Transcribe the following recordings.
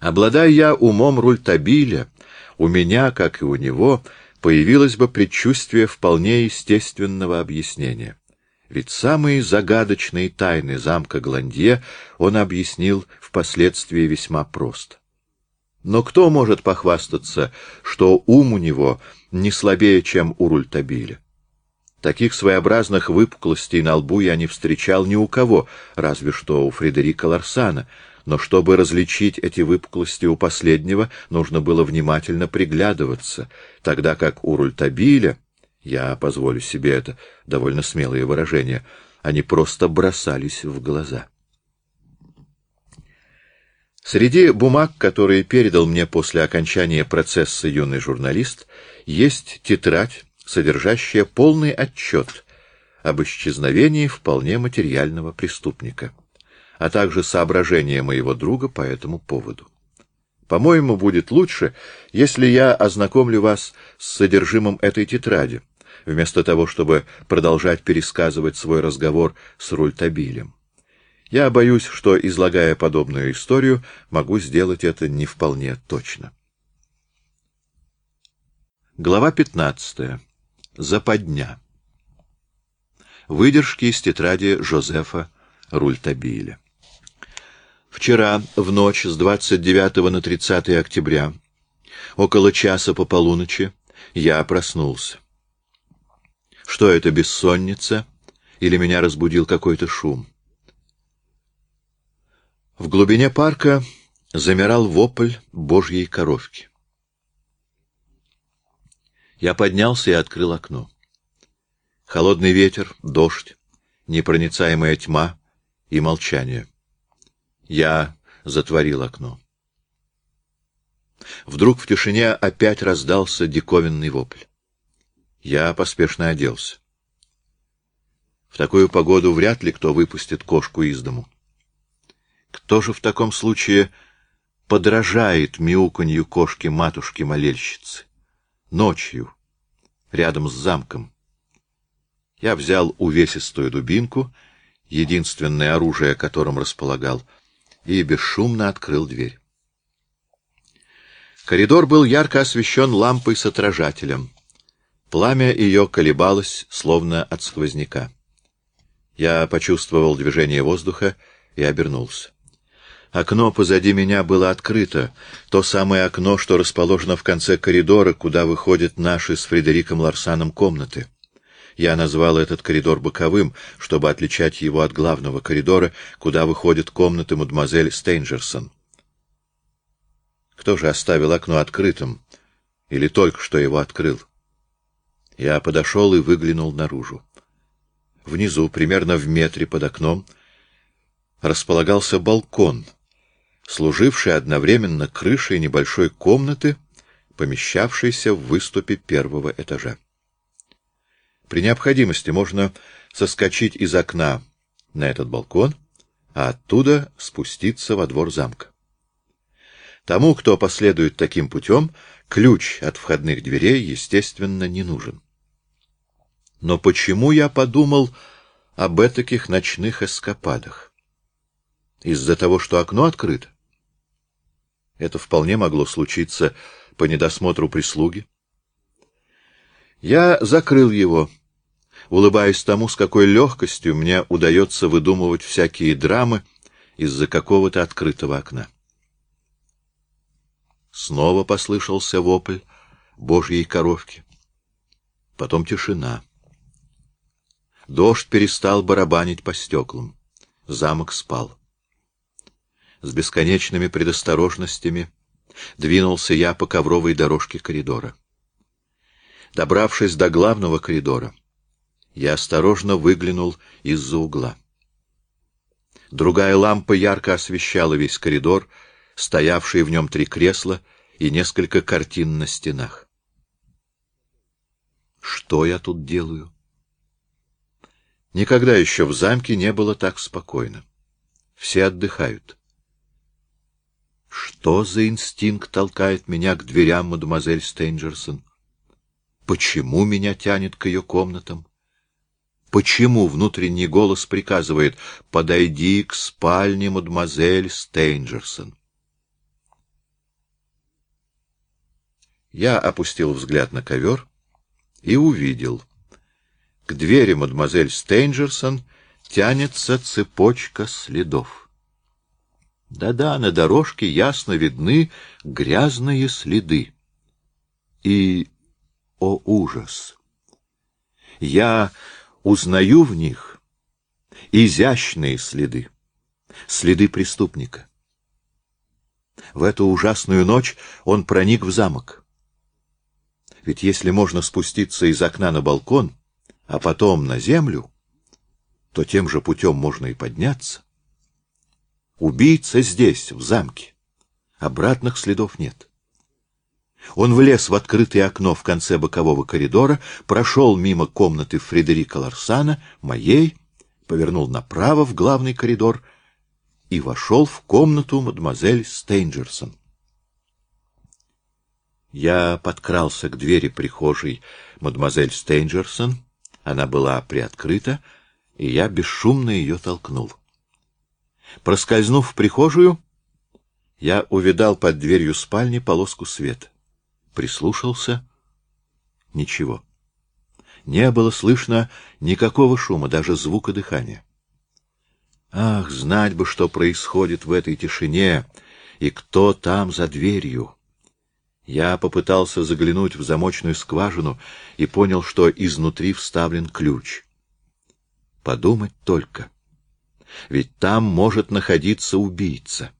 Обладая я умом Рультабиля, у меня, как и у него, появилось бы предчувствие вполне естественного объяснения. Ведь самые загадочные тайны замка Гландье он объяснил впоследствии весьма просто. Но кто может похвастаться, что ум у него не слабее, чем у Рультабиля? Таких своеобразных выпуклостей на лбу я не встречал ни у кого, разве что у Фредерика Ларсана, но чтобы различить эти выпуклости у последнего, нужно было внимательно приглядываться, тогда как у Рультабиля, я позволю себе это довольно смелое выражение, они просто бросались в глаза. Среди бумаг, которые передал мне после окончания процесса юный журналист, есть тетрадь, содержащая полный отчет об исчезновении вполне материального преступника, а также соображения моего друга по этому поводу. По-моему, будет лучше, если я ознакомлю вас с содержимым этой тетради, вместо того, чтобы продолжать пересказывать свой разговор с Рультабилем. Я боюсь, что, излагая подобную историю, могу сделать это не вполне точно. Глава 15. Западня. Выдержки из тетради Жозефа Рультабиля. Вчера, в ночь с 29 на 30 октября, около часа по полуночи, я проснулся. Что это, бессонница? Или меня разбудил какой-то шум? В глубине парка замирал вопль божьей коровки. Я поднялся и открыл окно. Холодный ветер, дождь, непроницаемая тьма и молчание. Я затворил окно. Вдруг в тишине опять раздался диковинный вопль. Я поспешно оделся. В такую погоду вряд ли кто выпустит кошку из дому. Кто же в таком случае подражает мяуканью кошки-матушки-молельщицы? Ночью, рядом с замком. Я взял увесистую дубинку, единственное оружие, которым располагал, и бесшумно открыл дверь. Коридор был ярко освещен лампой с отражателем. Пламя ее колебалось, словно от сквозняка. Я почувствовал движение воздуха и обернулся. Окно позади меня было открыто, то самое окно, что расположено в конце коридора, куда выходят наши с Фредериком Ларсаном комнаты. Я назвал этот коридор боковым, чтобы отличать его от главного коридора, куда выходят комнаты мадемуазель Стейнджерсон. Кто же оставил окно открытым? Или только что его открыл? Я подошел и выглянул наружу. Внизу, примерно в метре под окном, располагался балкон — служивший одновременно крышей небольшой комнаты, помещавшейся в выступе первого этажа. При необходимости можно соскочить из окна на этот балкон, а оттуда спуститься во двор замка. Тому, кто последует таким путем, ключ от входных дверей, естественно, не нужен. Но почему я подумал об этаких ночных эскападах? Из-за того, что окно открыто? Это вполне могло случиться по недосмотру прислуги. Я закрыл его, улыбаясь тому, с какой легкостью мне удается выдумывать всякие драмы из-за какого-то открытого окна. Снова послышался вопль божьей коровки. Потом тишина. Дождь перестал барабанить по стеклам. Замок спал с бесконечными предосторожностями двинулся я по ковровой дорожке коридора. Добравшись до главного коридора, я осторожно выглянул из-за угла. Другая лампа ярко освещала весь коридор, стоявшие в нем три кресла и несколько картин на стенах. Что я тут делаю? Никогда еще в замке не было так спокойно. Все отдыхают. Что за инстинкт толкает меня к дверям мадемуазель Стейнджерсон? Почему меня тянет к ее комнатам? Почему внутренний голос приказывает «подойди к спальне мадемуазель Стейнджерсон»? Я опустил взгляд на ковер и увидел. К двери мадемуазель Стейнджерсон тянется цепочка следов. Да-да, на дорожке ясно видны грязные следы. И, о ужас! Я узнаю в них изящные следы, следы преступника. В эту ужасную ночь он проник в замок. Ведь если можно спуститься из окна на балкон, а потом на землю, то тем же путем можно и подняться. Убийца здесь, в замке. Обратных следов нет. Он влез в открытое окно в конце бокового коридора, прошел мимо комнаты Фредерика Ларсана, моей, повернул направо в главный коридор и вошел в комнату мадемуазель Стейнджерсон. Я подкрался к двери прихожей мадемуазель Стейнджерсон. Она была приоткрыта, и я бесшумно ее толкнул. Проскользнув в прихожую, я увидал под дверью спальни полоску света. Прислушался — ничего. Не было слышно никакого шума, даже звука дыхания. Ах, знать бы, что происходит в этой тишине, и кто там за дверью. Я попытался заглянуть в замочную скважину и понял, что изнутри вставлен ключ. Подумать только. Ведь там может находиться убийца.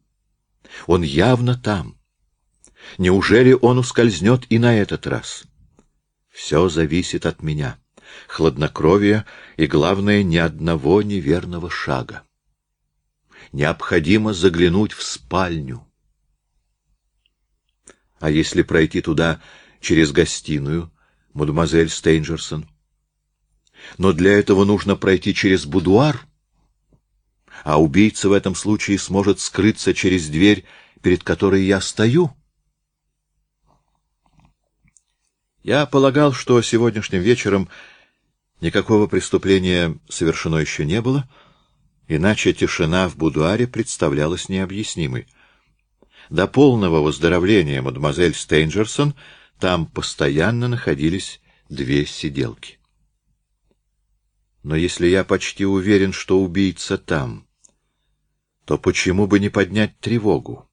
Он явно там. Неужели он ускользнет и на этот раз? Все зависит от меня. Хладнокровие и, главное, ни одного неверного шага. Необходимо заглянуть в спальню. А если пройти туда через гостиную, мадемуазель Стейнджерсон? Но для этого нужно пройти через будуар, а убийца в этом случае сможет скрыться через дверь, перед которой я стою. Я полагал, что сегодняшним вечером никакого преступления совершено еще не было, иначе тишина в будуаре представлялась необъяснимой. До полного выздоровления мадемуазель Стейнджерсон там постоянно находились две сиделки. Но если я почти уверен, что убийца там, то почему бы не поднять тревогу?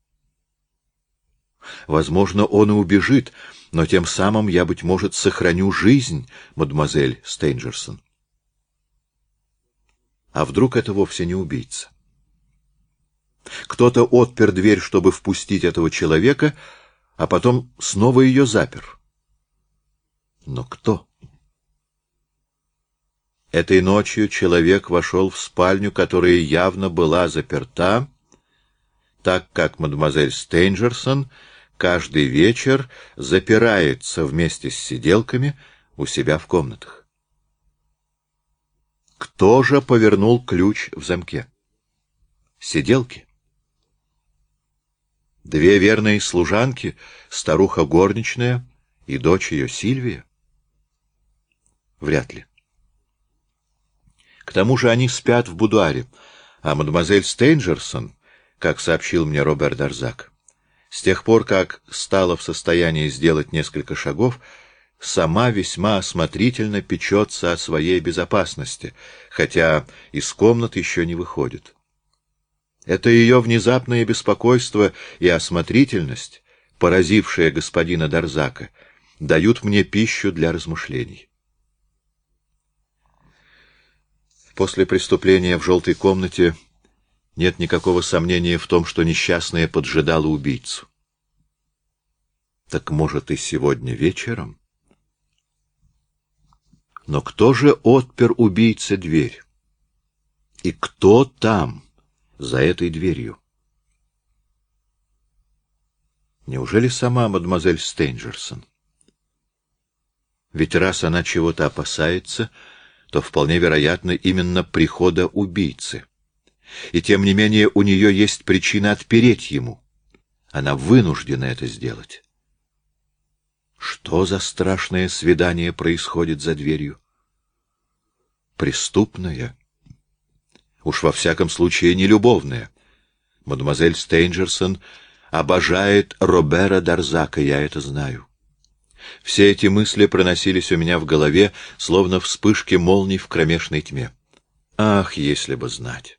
Возможно, он и убежит, но тем самым я, быть может, сохраню жизнь, мадемуазель Стейнджерсон. А вдруг это вовсе не убийца? Кто-то отпер дверь, чтобы впустить этого человека, а потом снова ее запер. Но кто? Этой ночью человек вошел в спальню, которая явно была заперта, так как мадемуазель Стейнджерсон каждый вечер запирается вместе с сиделками у себя в комнатах. Кто же повернул ключ в замке? Сиделки. Две верные служанки, старуха горничная и дочь ее Сильвия? Вряд ли. К тому же они спят в будуаре, а мадемуазель Стейнджерсон, как сообщил мне Роберт Дарзак, с тех пор, как стала в состоянии сделать несколько шагов, сама весьма осмотрительно печется о своей безопасности, хотя из комнат еще не выходит. Это ее внезапное беспокойство и осмотрительность, поразившие господина Дарзака, дают мне пищу для размышлений. После преступления в желтой комнате нет никакого сомнения в том, что несчастная поджидала убийцу. Так может и сегодня вечером? Но кто же отпер убийце дверь? И кто там, за этой дверью? Неужели сама мадемуазель Стейнджерсон? Ведь раз она чего-то опасается, то вполне вероятно именно прихода убийцы. И тем не менее у нее есть причина отпереть ему. Она вынуждена это сделать. Что за страшное свидание происходит за дверью? Преступное. Уж во всяком случае не любовное. Мадемуазель Стейнджерсон обожает Робера Дарзака, я это знаю. Все эти мысли проносились у меня в голове, словно вспышки молний в кромешной тьме. Ах, если бы знать!